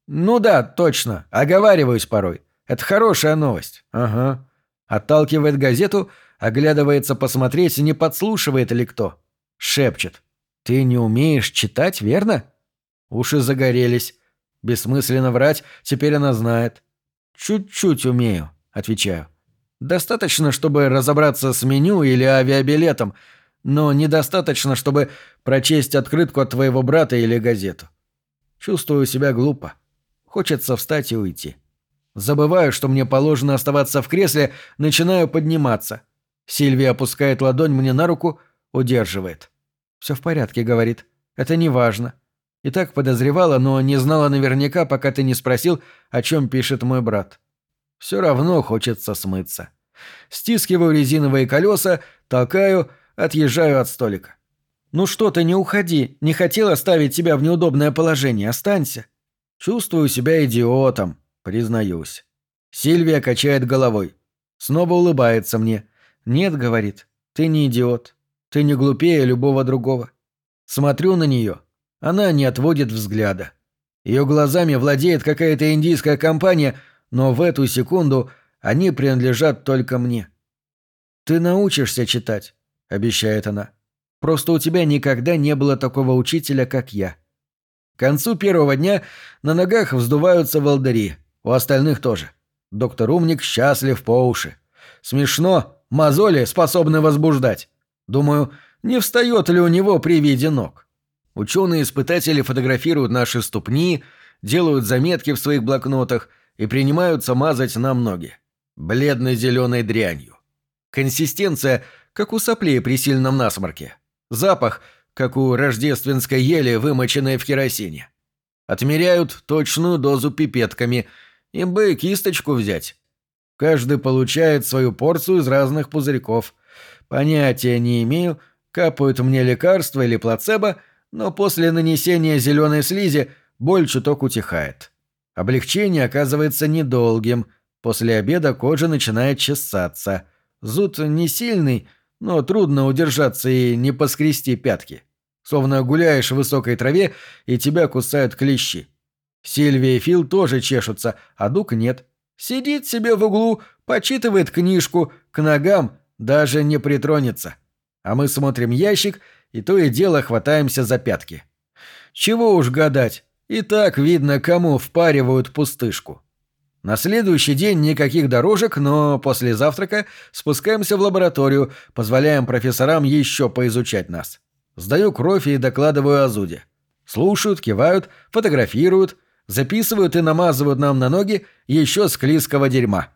Ну да, точно, оговариваюсь порой. Это хорошая новость. Ага. Отталкивает газету, оглядывается посмотреть, не подслушивает ли кто. Шепчет. Ты не умеешь читать, верно? Уши загорелись. Бессмысленно врать, теперь она знает. Чуть-чуть умею, отвечаю. Достаточно, чтобы разобраться с меню или авиабилетом, но недостаточно, чтобы прочесть открытку от твоего брата или газету. Чувствую себя глупо. Хочется встать и уйти. Забываю, что мне положено оставаться в кресле, начинаю подниматься. Сильвия опускает ладонь мне на руку, удерживает. «Все в порядке», — говорит. «Это не важно. И так подозревала, но не знала наверняка, пока ты не спросил, о чем пишет мой брат. Все равно хочется смыться. Стискиваю резиновые колеса, толкаю, отъезжаю от столика. «Ну что ты, не уходи. Не хотел оставить тебя в неудобное положение. Останься». Чувствую себя идиотом, признаюсь. Сильвия качает головой. Снова улыбается мне. «Нет», — говорит, — «ты не идиот. Ты не глупее любого другого». Смотрю на нее. Она не отводит взгляда. Ее глазами владеет какая-то индийская компания, но в эту секунду они принадлежат только мне. «Ты научишься читать», — обещает она. «Просто у тебя никогда не было такого учителя, как я». К концу первого дня на ногах вздуваются волдыри, у остальных тоже. Доктор Умник счастлив по уши. Смешно, мозоли способны возбуждать. Думаю, не встает ли у него при виде ног. Ученые-испытатели фотографируют наши ступни, делают заметки в своих блокнотах и принимаются мазать нам ноги. Бледно-зеленой дрянью. Консистенция, как у соплей при сильном насморке. Запах, как у рождественской ели, вымоченной в керосине. Отмеряют точную дозу пипетками, им бы кисточку взять. Каждый получает свою порцию из разных пузырьков. Понятия не имею, капают мне лекарства или плацебо, но после нанесения зеленой слизи боль чуток утихает. Облегчение оказывается недолгим. После обеда кожа начинает чесаться. Зуд не сильный, но трудно удержаться и не поскрести пятки. Словно гуляешь в высокой траве, и тебя кусают клещи. Сильвия и Фил тоже чешутся, а Дук нет. Сидит себе в углу, почитывает книжку, к ногам даже не притронется. А мы смотрим ящик и то и дело хватаемся за пятки. Чего уж гадать, и так видно, кому впаривают пустышку. На следующий день никаких дорожек, но после завтрака спускаемся в лабораторию, позволяем профессорам еще поизучать нас. Сдаю кровь и докладываю о зуде. Слушают, кивают, фотографируют, записывают и намазывают нам на ноги еще склизкого дерьма.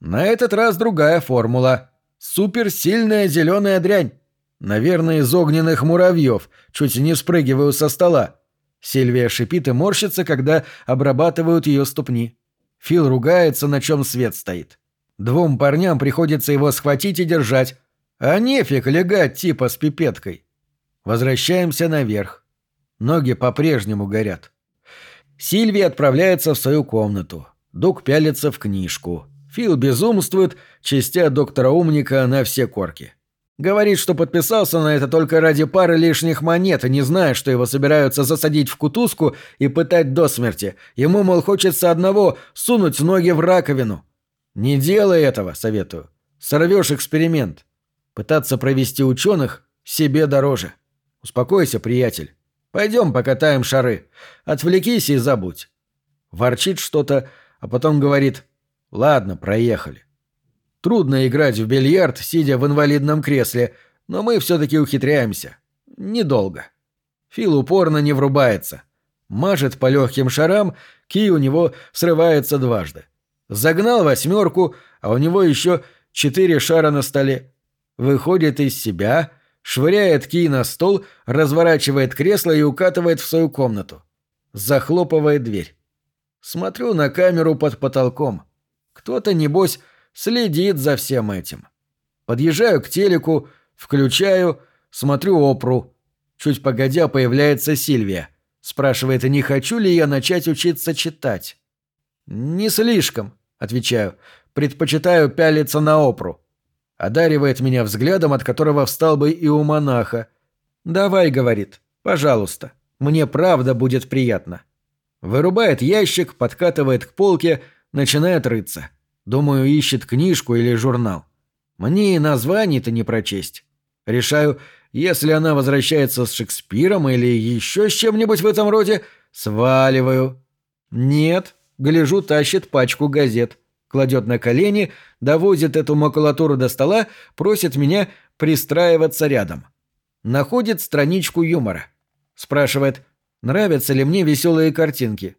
На этот раз другая формула. Суперсильная зеленая дрянь. Наверное, из огненных муравьев, чуть не спрыгиваю со стола. Сильвия шипит и морщится, когда обрабатывают ее ступни. Фил ругается, на чем свет стоит. Двум парням приходится его схватить и держать. А нефиг легать типа с пипеткой. Возвращаемся наверх. Ноги по-прежнему горят. Сильвия отправляется в свою комнату. Дук пялится в книжку. Фил безумствует, чистя доктора Умника на все корки. Говорит, что подписался на это только ради пары лишних монет, не зная, что его собираются засадить в кутузку и пытать до смерти. Ему, мол, хочется одного — сунуть ноги в раковину. Не делай этого, советую. Сорвешь эксперимент. Пытаться провести ученых себе дороже. Успокойся, приятель. Пойдем покатаем шары. Отвлекись и забудь. Ворчит что-то, а потом говорит «Ладно, проехали». Трудно играть в бильярд, сидя в инвалидном кресле, но мы все-таки ухитряемся. Недолго. Фил упорно не врубается. Мажет по легким шарам, ки у него срывается дважды. Загнал восьмерку, а у него еще четыре шара на столе. Выходит из себя, швыряет ки на стол, разворачивает кресло и укатывает в свою комнату. Захлопывает дверь. Смотрю на камеру под потолком. Кто-то, небось, следит за всем этим. Подъезжаю к телеку, включаю, смотрю опру. Чуть погодя появляется Сильвия. Спрашивает, не хочу ли я начать учиться читать. «Не слишком», — отвечаю. «Предпочитаю пялиться на опру». Одаривает меня взглядом, от которого встал бы и у монаха. «Давай», — говорит, — «пожалуйста, мне правда будет приятно». Вырубает ящик, подкатывает к полке, начинает рыться. Думаю, ищет книжку или журнал. Мне и названий-то не прочесть. Решаю, если она возвращается с Шекспиром или еще с чем-нибудь в этом роде, сваливаю. Нет, гляжу, тащит пачку газет. Кладет на колени, довозит эту макулатуру до стола, просит меня пристраиваться рядом. Находит страничку юмора. Спрашивает, нравятся ли мне веселые картинки.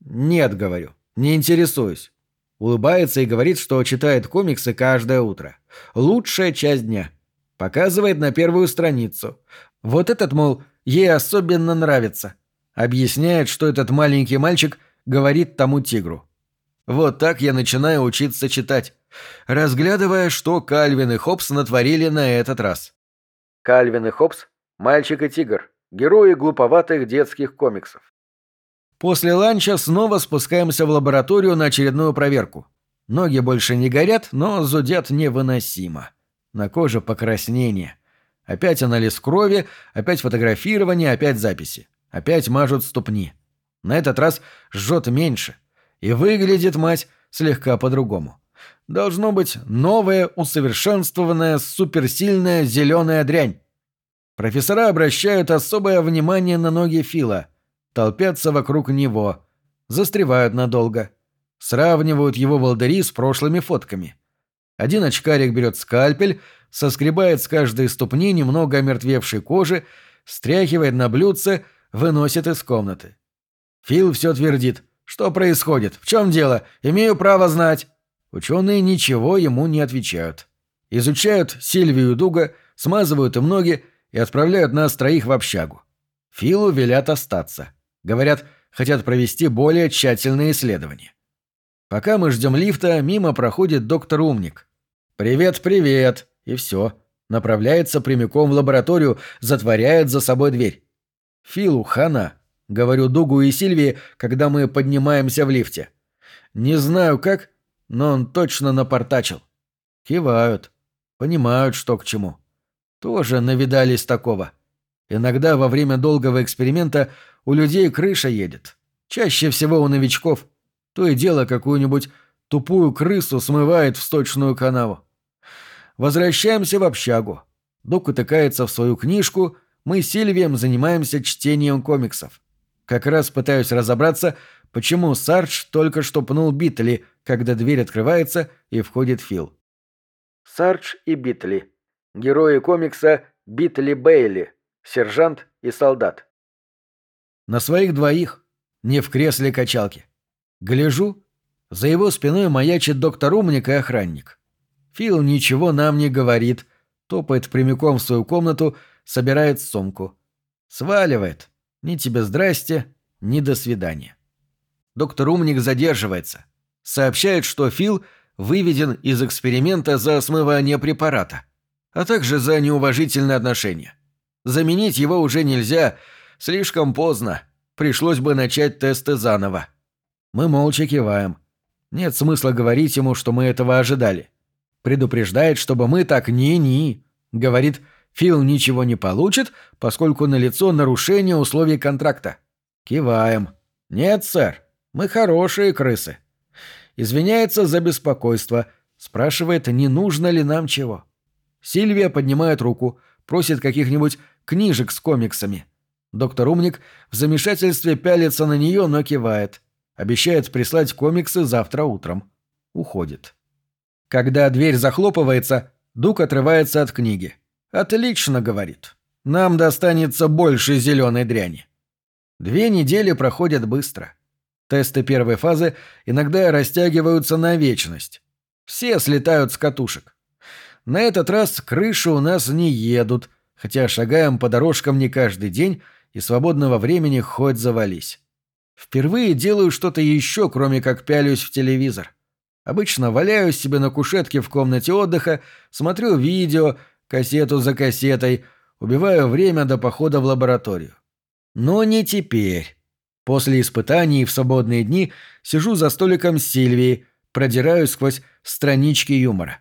Нет, говорю, не интересуюсь. Улыбается и говорит, что читает комиксы каждое утро. Лучшая часть дня. Показывает на первую страницу. Вот этот, мол, ей особенно нравится. Объясняет, что этот маленький мальчик говорит тому тигру. Вот так я начинаю учиться читать, разглядывая, что Кальвин и Хоббс натворили на этот раз. Кальвин и Хоббс – мальчик и тигр, герои глуповатых детских комиксов. После ланча снова спускаемся в лабораторию на очередную проверку. Ноги больше не горят, но зудят невыносимо. На коже покраснение. Опять анализ крови, опять фотографирование, опять записи. Опять мажут ступни. На этот раз жжет меньше. И выглядит мать слегка по-другому. Должно быть новая, усовершенствованная, суперсильная зеленая дрянь. Профессора обращают особое внимание на ноги Фила. Толпятся вокруг него. Застревают надолго. Сравнивают его волдыри с прошлыми фотками. Один очкарик берет скальпель, соскребает с каждой ступни немного омертвевшей кожи, стряхивает на блюдце, выносит из комнаты. Фил все твердит. «Что происходит? В чем дело? Имею право знать». Ученые ничего ему не отвечают. Изучают Сильвию Дуга, смазывают им ноги и отправляют нас троих в общагу. Филу велят остаться. Говорят, хотят провести более тщательные исследования. Пока мы ждем лифта, мимо проходит доктор Умник. «Привет, привет!» И все. Направляется прямиком в лабораторию, затворяет за собой дверь. Филу хана. Говорю Дугу и Сильвии, когда мы поднимаемся в лифте. Не знаю как, но он точно напортачил. Кивают. Понимают, что к чему. Тоже навидались такого. Иногда во время долгого эксперимента у людей крыша едет. Чаще всего у новичков. То и дело какую-нибудь тупую крысу смывает в сточную канаву. Возвращаемся в общагу. Дук утыкается в свою книжку, мы с Сильвием занимаемся чтением комиксов. Как раз пытаюсь разобраться, почему Сардж только что пнул Битли, когда дверь открывается и входит Фил. Сардж и Битли. Герои комикса Битли Бейли. Сержант и солдат. На своих двоих, не в кресле качалки. Гляжу, за его спиной маячит доктор Умник и охранник. Фил ничего нам не говорит, топает прямиком в свою комнату, собирает сумку. Сваливает. Ни тебе здрасте, ни до свидания. Доктор Умник задерживается. Сообщает, что Фил выведен из эксперимента за смывание препарата, а также за неуважительное отношение. Заменить его уже нельзя, слишком поздно. Пришлось бы начать тесты заново. Мы молча киваем. Нет смысла говорить ему, что мы этого ожидали. Предупреждает, чтобы мы так не-ни. Говорит, Фил ничего не получит, поскольку налицо нарушение условий контракта. Киваем. Нет, сэр, мы хорошие крысы. Извиняется за беспокойство. Спрашивает, не нужно ли нам чего. Сильвия поднимает руку, просит каких-нибудь книжек с комиксами. Доктор Умник в замешательстве пялится на нее, но кивает. Обещает прислать комиксы завтра утром. Уходит. Когда дверь захлопывается, Дук отрывается от книги. «Отлично», — говорит. «Нам достанется больше зеленой дряни». Две недели проходят быстро. Тесты первой фазы иногда растягиваются на вечность. Все слетают с катушек. На этот раз крыши у нас не едут, хотя шагаем по дорожкам не каждый день и свободного времени хоть завались. Впервые делаю что-то еще, кроме как пялюсь в телевизор. Обычно валяюсь себе на кушетке в комнате отдыха, смотрю видео, кассету за кассетой, убиваю время до похода в лабораторию. Но не теперь. После испытаний в свободные дни сижу за столиком с Сильвией, продираюсь сквозь странички юмора.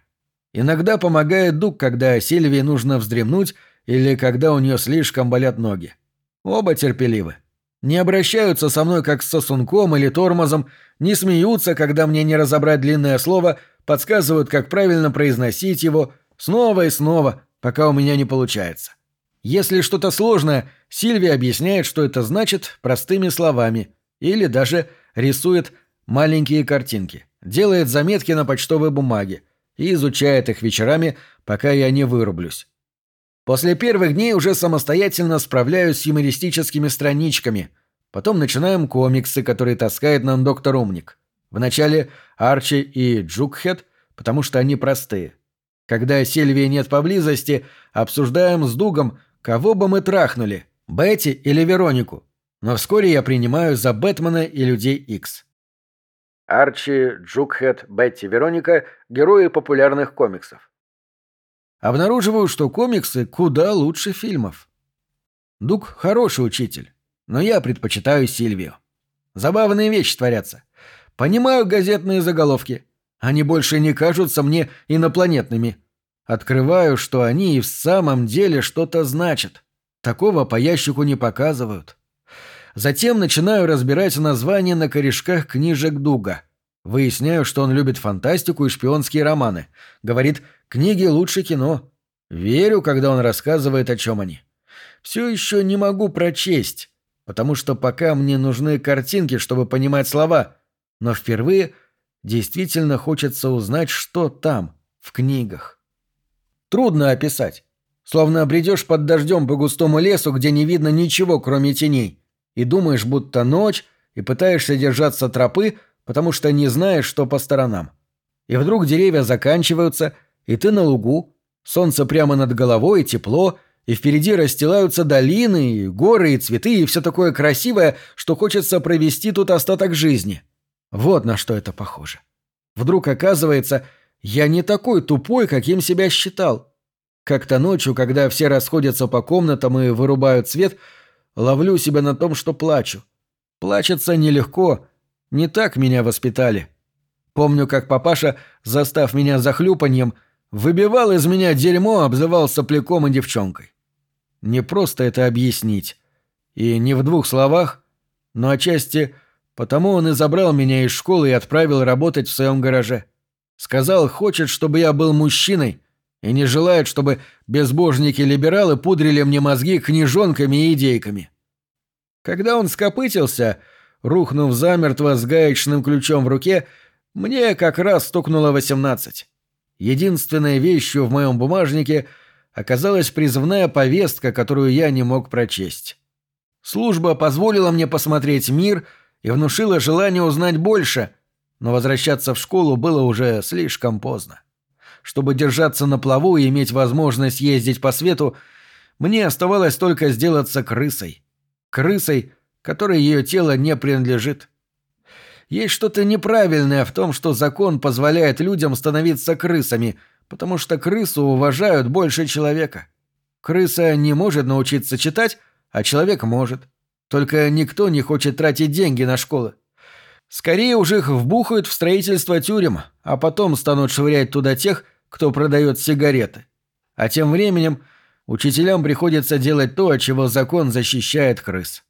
Иногда помогает Дуг, когда Сильвии нужно вздремнуть или когда у нее слишком болят ноги. Оба терпеливы. Не обращаются со мной как с сосунком или тормозом, не смеются, когда мне не разобрать длинное слово, подсказывают, как правильно произносить его, снова и снова, пока у меня не получается. Если что-то сложное, Сильвия объясняет, что это значит простыми словами, или даже рисует маленькие картинки, делает заметки на почтовой бумаге и изучает их вечерами, пока я не вырублюсь. После первых дней уже самостоятельно справляюсь с юмористическими страничками. Потом начинаем комиксы, которые таскает нам доктор Умник. Вначале Арчи и Джукхед, потому что они простые. Когда Сильвии нет поблизости, обсуждаем с Дугом, кого бы мы трахнули, Бетти или Веронику. Но вскоре я принимаю за Бэтмена и Людей Икс. Арчи, Джукхед, Бетти, Вероника – герои популярных комиксов обнаруживаю, что комиксы куда лучше фильмов. Дуг хороший учитель, но я предпочитаю Сильвию. Забавные вещи творятся. Понимаю газетные заголовки. Они больше не кажутся мне инопланетными. Открываю, что они и в самом деле что-то значат. Такого по ящику не показывают. Затем начинаю разбирать названия на корешках книжек Дуга. Выясняю, что он любит фантастику и шпионские романы. Говорит, Книги лучше кино. Верю, когда он рассказывает, о чем они. Все еще не могу прочесть, потому что пока мне нужны картинки, чтобы понимать слова, но впервые действительно хочется узнать, что там, в книгах. Трудно описать. Словно бредешь под дождем по густому лесу, где не видно ничего, кроме теней, и думаешь, будто ночь, и пытаешься держаться тропы, потому что не знаешь, что по сторонам. И вдруг деревья заканчиваются — и ты на лугу, солнце прямо над головой, тепло, и впереди расстилаются долины, и горы, и цветы, и все такое красивое, что хочется провести тут остаток жизни. Вот на что это похоже. Вдруг оказывается, я не такой тупой, каким себя считал. Как-то ночью, когда все расходятся по комнатам и вырубают свет, ловлю себя на том, что плачу. Плачется нелегко, не так меня воспитали. Помню, как папаша, застав меня за хлюпаньем, Выбивал из меня дерьмо, обзывал сопляком и девчонкой. Не просто это объяснить. И не в двух словах, но отчасти потому он и забрал меня из школы и отправил работать в своем гараже. Сказал, хочет, чтобы я был мужчиной, и не желает, чтобы безбожники-либералы пудрили мне мозги книжонками и идейками. Когда он скопытился, рухнув замертво с гаечным ключом в руке, мне как раз стукнуло восемнадцать. Единственной вещью в моем бумажнике оказалась призывная повестка, которую я не мог прочесть. Служба позволила мне посмотреть мир и внушила желание узнать больше, но возвращаться в школу было уже слишком поздно. Чтобы держаться на плаву и иметь возможность ездить по свету, мне оставалось только сделаться крысой. Крысой, которой ее тело не принадлежит. Есть что-то неправильное в том, что закон позволяет людям становиться крысами, потому что крысу уважают больше человека. Крыса не может научиться читать, а человек может. Только никто не хочет тратить деньги на школы. Скорее уж их вбухают в строительство тюрем, а потом станут швырять туда тех, кто продает сигареты. А тем временем учителям приходится делать то, от чего закон защищает крыс.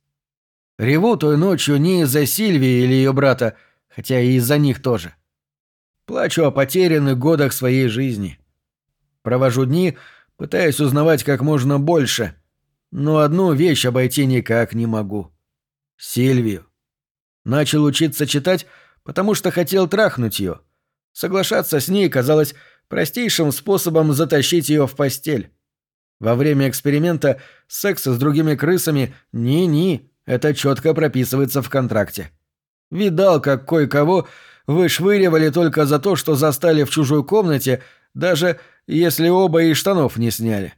Реву той ночью не из-за Сильвии или ее брата, хотя и из-за них тоже. Плачу о потерянных годах своей жизни. Провожу дни, пытаясь узнавать как можно больше, но одну вещь обойти никак не могу. Сильвию. Начал учиться читать, потому что хотел трахнуть ее. Соглашаться с ней казалось простейшим способом затащить ее в постель. Во время эксперимента секса с другими крысами ни-ни, это четко прописывается в контракте. Видал, как кое-кого вышвыривали только за то, что застали в чужой комнате, даже если оба и штанов не сняли.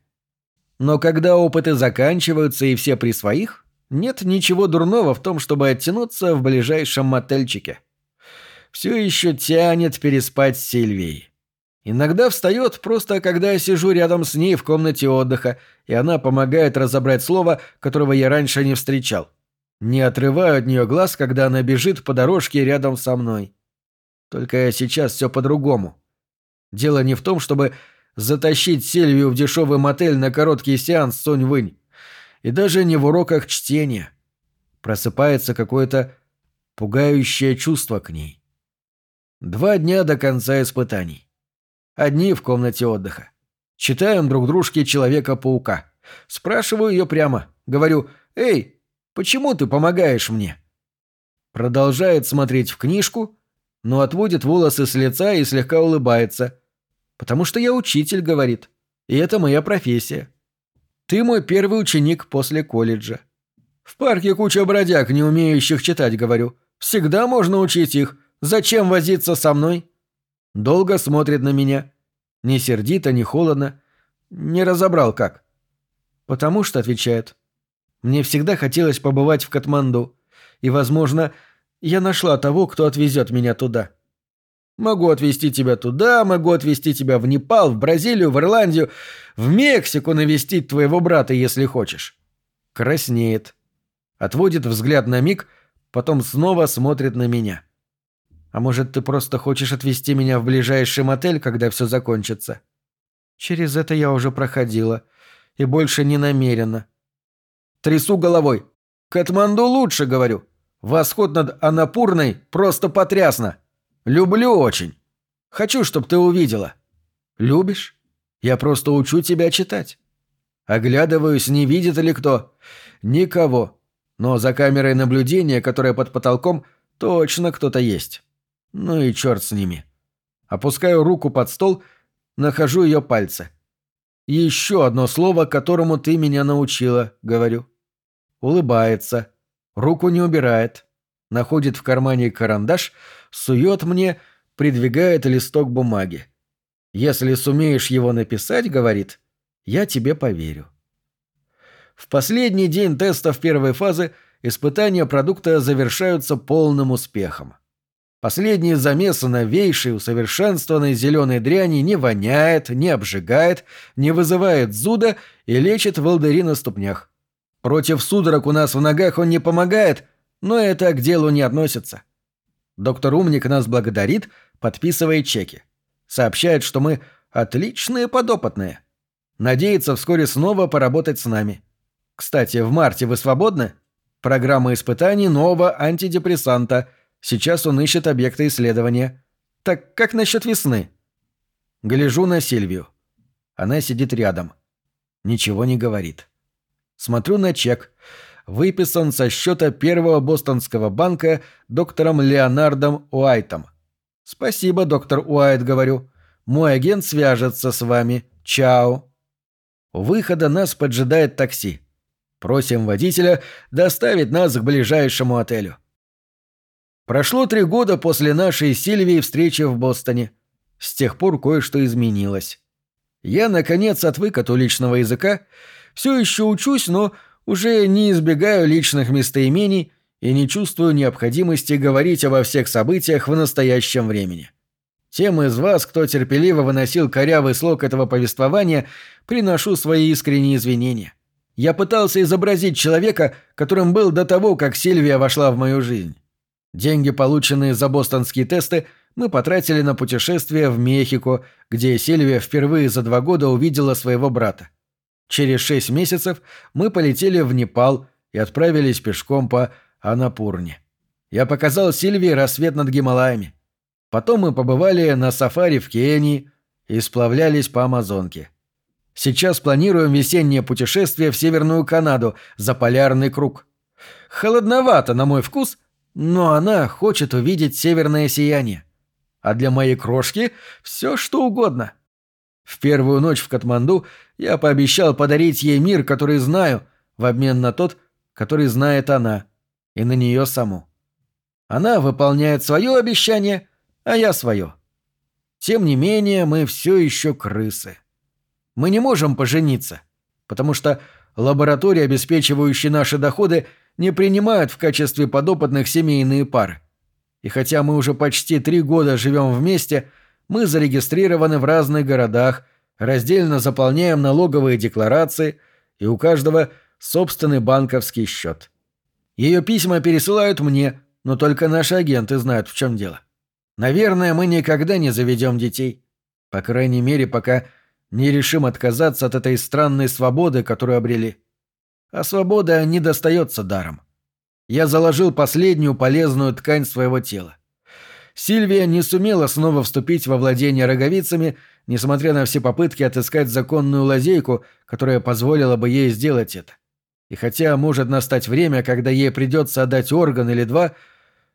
Но когда опыты заканчиваются и все при своих, нет ничего дурного в том, чтобы оттянуться в ближайшем мотельчике. Все еще тянет переспать с Сильвией. Иногда встает просто, когда я сижу рядом с ней в комнате отдыха, и она помогает разобрать слово, которого я раньше не встречал. Не отрываю от нее глаз, когда она бежит по дорожке рядом со мной. Только сейчас все по-другому. Дело не в том, чтобы затащить Сильвию в дешевый мотель на короткий сеанс Сонь-Вынь. И даже не в уроках чтения. Просыпается какое-то пугающее чувство к ней. Два дня до конца испытаний. Одни в комнате отдыха. Читаем друг дружке Человека-паука. Спрашиваю ее прямо. Говорю, «Эй, почему ты помогаешь мне?» Продолжает смотреть в книжку, но отводит волосы с лица и слегка улыбается. «Потому что я учитель», — говорит. «И это моя профессия. Ты мой первый ученик после колледжа». «В парке куча бродяг, не умеющих читать», — говорю. «Всегда можно учить их. Зачем возиться со мной?» Долго смотрит на меня. Не сердито, не холодно. Не разобрал как. «Потому что», — отвечает, — «мне всегда хотелось побывать в Катманду. И, возможно, я нашла того, кто отвезет меня туда. Могу отвезти тебя туда, могу отвезти тебя в Непал, в Бразилию, в Ирландию, в Мексику навестить твоего брата, если хочешь». Краснеет. Отводит взгляд на миг, потом снова смотрит на меня. А может, ты просто хочешь отвезти меня в ближайший мотель, когда все закончится? Через это я уже проходила. И больше не намерена. Трясу головой. Катманду лучше, говорю. Восход над Анапурной просто потрясно. Люблю очень. Хочу, чтобы ты увидела. Любишь? Я просто учу тебя читать. Оглядываюсь, не видит ли кто. Никого. Но за камерой наблюдения, которая под потолком, точно кто-то есть. Ну и черт с ними. Опускаю руку под стол, нахожу ее пальцы. «Еще одно слово, которому ты меня научила», — говорю. Улыбается. Руку не убирает. Находит в кармане карандаш, сует мне, придвигает листок бумаги. «Если сумеешь его написать, — говорит, — я тебе поверю». В последний день тестов первой фазы испытания продукта завершаются полным успехом. Последний замес новейшей, усовершенствованной зеленой дряни не воняет, не обжигает, не вызывает зуда и лечит волдыри на ступнях. Против судорог у нас в ногах он не помогает, но это к делу не относится. Доктор Умник нас благодарит, подписывает чеки. Сообщает, что мы отличные подопытные. Надеется вскоре снова поработать с нами. Кстати, в марте вы свободны? Программа испытаний нового антидепрессанта – Сейчас он ищет объекты исследования. Так как насчет весны? Гляжу на Сильвию. Она сидит рядом. Ничего не говорит. Смотрю на чек. Выписан со счета первого бостонского банка доктором Леонардом Уайтом. «Спасибо, доктор Уайт», — говорю. «Мой агент свяжется с вами. Чао». У выхода нас поджидает такси. Просим водителя доставить нас к ближайшему отелю. Прошло три года после нашей Сильвии встречи в Бостоне. С тех пор кое-что изменилось. Я, наконец, отвык от уличного языка, все еще учусь, но уже не избегаю личных местоимений и не чувствую необходимости говорить обо всех событиях в настоящем времени. Тем из вас, кто терпеливо выносил корявый слог этого повествования, приношу свои искренние извинения. Я пытался изобразить человека, которым был до того, как Сильвия вошла в мою жизнь. Деньги, полученные за бостонские тесты, мы потратили на путешествие в Мехико, где Сильвия впервые за два года увидела своего брата. Через шесть месяцев мы полетели в Непал и отправились пешком по Анапурне. Я показал Сильвии рассвет над Гималаями. Потом мы побывали на сафари в Кении и сплавлялись по Амазонке. Сейчас планируем весеннее путешествие в Северную Канаду за полярный круг. Холодновато, на мой вкус, но она хочет увидеть северное сияние. А для моей крошки все что угодно. В первую ночь в Катманду я пообещал подарить ей мир, который знаю, в обмен на тот, который знает она, и на нее саму. Она выполняет свое обещание, а я свое. Тем не менее, мы все еще крысы. Мы не можем пожениться, потому что лаборатории, обеспечивающие наши доходы, не принимают в качестве подопытных семейные пары. И хотя мы уже почти три года живем вместе, Мы зарегистрированы в разных городах, раздельно заполняем налоговые декларации, и у каждого собственный банковский счет. Ее письма пересылают мне, но только наши агенты знают, в чем дело. Наверное, мы никогда не заведем детей. По крайней мере, пока не решим отказаться от этой странной свободы, которую обрели. А свобода не достается даром. Я заложил последнюю полезную ткань своего тела. Сильвия не сумела снова вступить во владение роговицами, несмотря на все попытки отыскать законную лазейку, которая позволила бы ей сделать это. И хотя может настать время, когда ей придется отдать орган или два,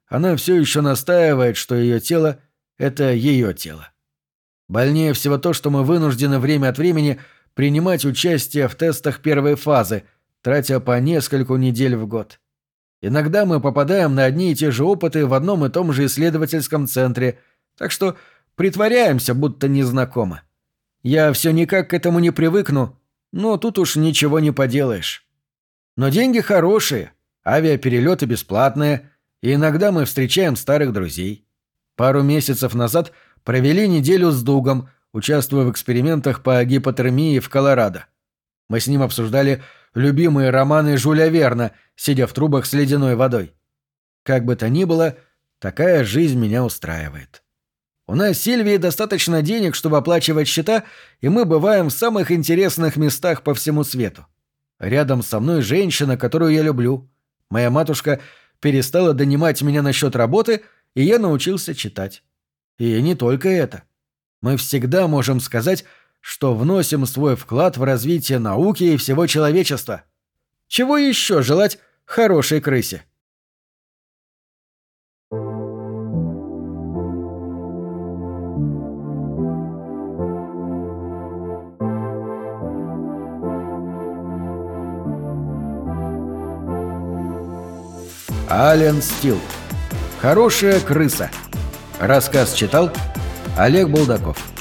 она все еще настаивает, что ее тело — это ее тело. Больнее всего то, что мы вынуждены время от времени принимать участие в тестах первой фазы, тратя по нескольку недель в год. Иногда мы попадаем на одни и те же опыты в одном и том же исследовательском центре, так что притворяемся, будто незнакомы. Я все никак к этому не привыкну, но тут уж ничего не поделаешь. Но деньги хорошие, авиаперелеты бесплатные, и иногда мы встречаем старых друзей. Пару месяцев назад провели неделю с Дугом, участвуя в экспериментах по гипотермии в Колорадо. Мы с ним обсуждали любимые романы Жюля Верна, сидя в трубах с ледяной водой. Как бы то ни было, такая жизнь меня устраивает. У нас с Сильвией достаточно денег, чтобы оплачивать счета, и мы бываем в самых интересных местах по всему свету. Рядом со мной женщина, которую я люблю. Моя матушка перестала донимать меня насчет работы, и я научился читать. И не только это. Мы всегда можем сказать, что вносим свой вклад в развитие науки и всего человечества. Чего еще желать хорошей крысе? Ален Стил. Хорошая крыса. Рассказ читал Олег Булдаков.